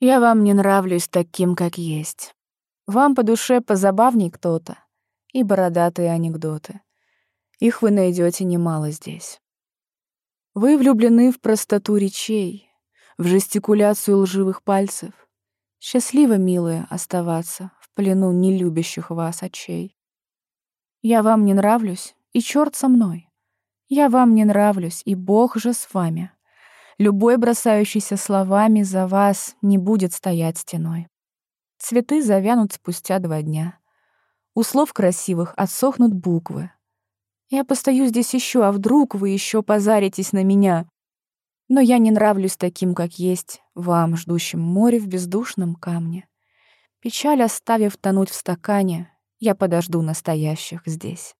Я вам не нравлюсь таким, как есть. Вам по душе позабавней кто-то и бородатые анекдоты. Их вы найдете немало здесь. Вы влюблены в простоту речей, в жестикуляцию лживых пальцев. Счастливо, милые, оставаться в плену нелюбящих вас очей. Я вам не нравлюсь, и черт со мной. Я вам не нравлюсь, и Бог же с вами. Любой, бросающийся словами за вас, не будет стоять стеной. Цветы завянут спустя два дня. У слов красивых отсохнут буквы. Я постою здесь еще, а вдруг вы еще позаритесь на меня? Но я не нравлюсь таким, как есть, вам, ждущим море в бездушном камне. Печаль оставив тонуть в стакане, я подожду настоящих здесь.